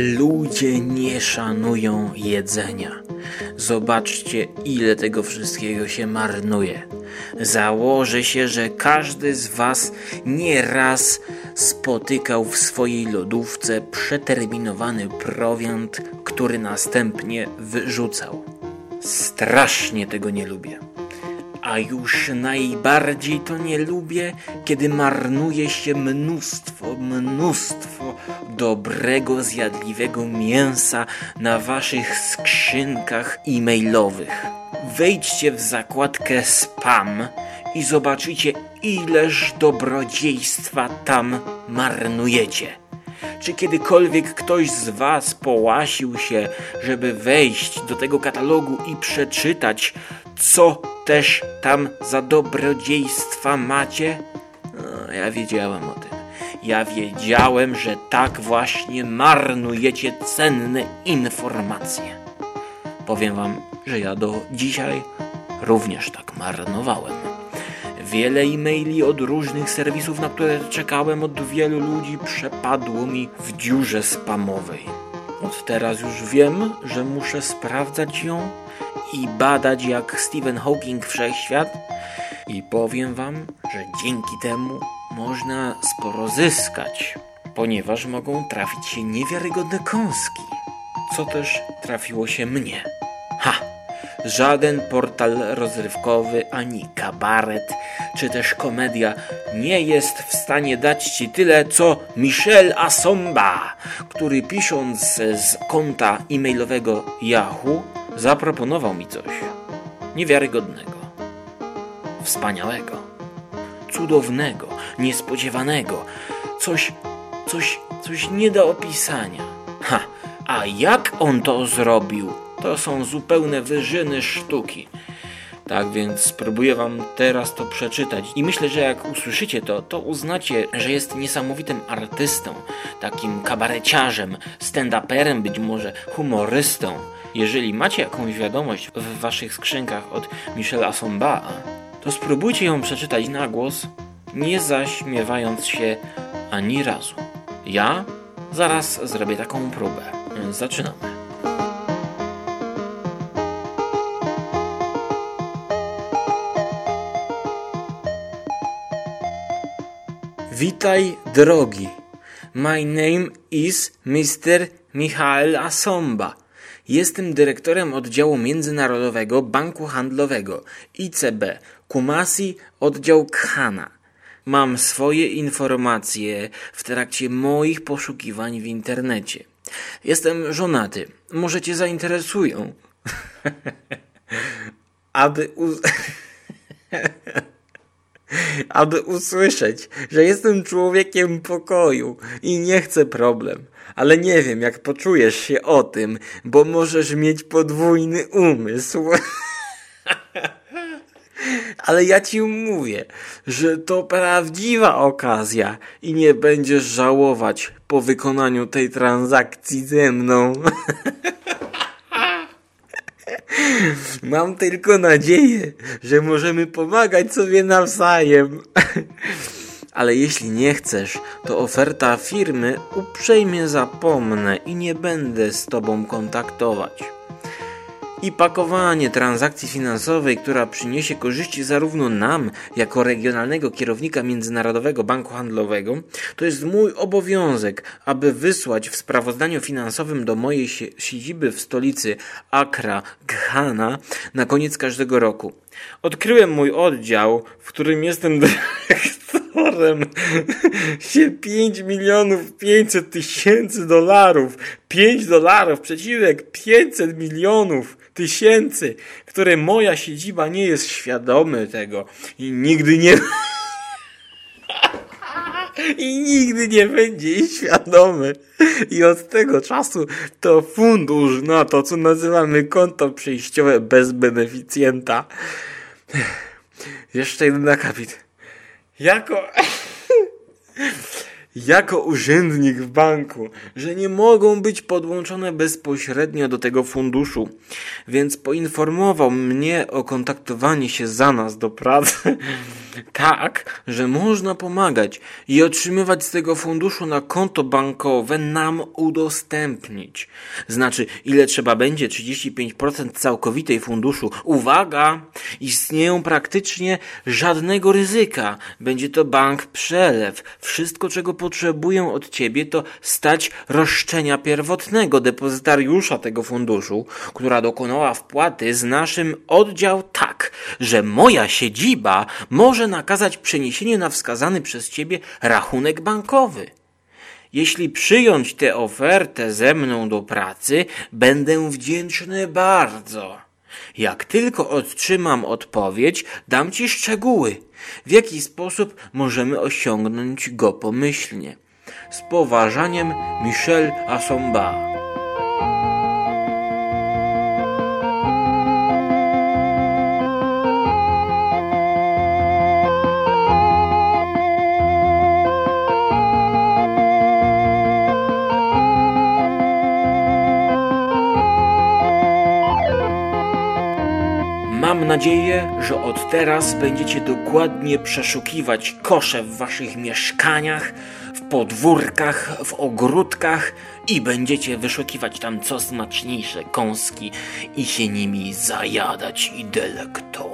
Ludzie nie szanują jedzenia. Zobaczcie, ile tego wszystkiego się marnuje. Założę się, że każdy z Was nieraz spotykał w swojej lodówce przeterminowany prowiant, który następnie wyrzucał. Strasznie tego nie lubię. A już najbardziej to nie lubię, kiedy marnuje się mnóstwo, mnóstwo dobrego, zjadliwego mięsa na waszych skrzynkach e-mailowych. Wejdźcie w zakładkę spam i zobaczycie, ileż dobrodziejstwa tam marnujecie. Czy kiedykolwiek ktoś z Was połasił się, żeby wejść do tego katalogu i przeczytać, co też tam za dobrodziejstwa macie? No, ja wiedziałem o tym. Ja wiedziałem, że tak właśnie marnujecie cenne informacje. Powiem Wam, że ja do dzisiaj również tak marnowałem. Wiele e-maili od różnych serwisów, na które czekałem od wielu ludzi, przepadło mi w dziurze spamowej. Od teraz już wiem, że muszę sprawdzać ją i badać jak Stephen Hawking wszechświat i powiem wam, że dzięki temu można sporo zyskać, ponieważ mogą trafić się niewiarygodne kąski, co też trafiło się mnie. Ha! Żaden portal rozrywkowy, ani kabaret, czy też komedia nie jest w stanie dać ci tyle, co Michel Assomba, który pisząc z konta e-mailowego Yahoo zaproponował mi coś niewiarygodnego, wspaniałego, cudownego, niespodziewanego, coś, coś, coś nie do opisania. Ha, a jak on to zrobił? To są zupełne wyżyny sztuki. Tak więc spróbuję wam teraz to przeczytać i myślę, że jak usłyszycie to, to uznacie, że jest niesamowitym artystą, takim kabareciarzem, stand-uperem, być może humorystą. Jeżeli macie jakąś wiadomość w waszych skrzynkach od Michela Somba, to spróbujcie ją przeczytać na głos, nie zaśmiewając się ani razu. Ja zaraz zrobię taką próbę. Zaczynamy. Witaj drogi. My name is Mr. Michael Asomba. Jestem dyrektorem oddziału międzynarodowego Banku Handlowego ICB Kumasi oddział Khana. Mam swoje informacje w trakcie moich poszukiwań w internecie. Jestem żonaty. Może cię zainteresują. Aby uz... aby usłyszeć, że jestem człowiekiem pokoju i nie chcę problem. Ale nie wiem, jak poczujesz się o tym, bo możesz mieć podwójny umysł. Ale ja ci mówię, że to prawdziwa okazja i nie będziesz żałować po wykonaniu tej transakcji ze mną. Mam tylko nadzieję, że możemy pomagać sobie nawzajem. Ale jeśli nie chcesz, to oferta firmy uprzejmie zapomnę i nie będę z tobą kontaktować i pakowanie transakcji finansowej, która przyniesie korzyści zarówno nam, jako regionalnego kierownika Międzynarodowego Banku Handlowego, to jest mój obowiązek, aby wysłać w sprawozdaniu finansowym do mojej siedziby w stolicy Accra, Ghana na koniec każdego roku. Odkryłem mój oddział, w którym jestem dyrektorem się 5 milionów 500 tysięcy dolarów. 5 dolarów, przeciwek 500 milionów tysięcy, które moja siedziba nie jest świadomy tego i nigdy nie i nigdy nie będzie świadomy. I od tego czasu to fundusz na to, co nazywamy konto przejściowe bez beneficjenta. Jeszcze jeden akapit. Jako jako urzędnik w banku, że nie mogą być podłączone bezpośrednio do tego funduszu, więc poinformował mnie o kontaktowaniu się za nas do pracy tak, że można pomagać i otrzymywać z tego funduszu na konto bankowe nam udostępnić. Znaczy, ile trzeba będzie 35% całkowitej funduszu. Uwaga! Istnieją praktycznie żadnego ryzyka. Będzie to bank przelew. Wszystko, czego potrzebuję od ciebie, to stać roszczenia pierwotnego depozytariusza tego funduszu, która dokonała wpłaty z naszym oddział tak, że moja siedziba może nakazać przeniesienie na wskazany przez ciebie rachunek bankowy. Jeśli przyjąć tę ofertę ze mną do pracy, będę wdzięczny bardzo. Jak tylko otrzymam odpowiedź, dam ci szczegóły, w jaki sposób możemy osiągnąć go pomyślnie. Z poważaniem Michel Assomba. Nadzieję, że od teraz będziecie dokładnie przeszukiwać kosze w waszych mieszkaniach, w podwórkach, w ogródkach i będziecie wyszukiwać tam co smaczniejsze kąski i się nimi zajadać i delektować.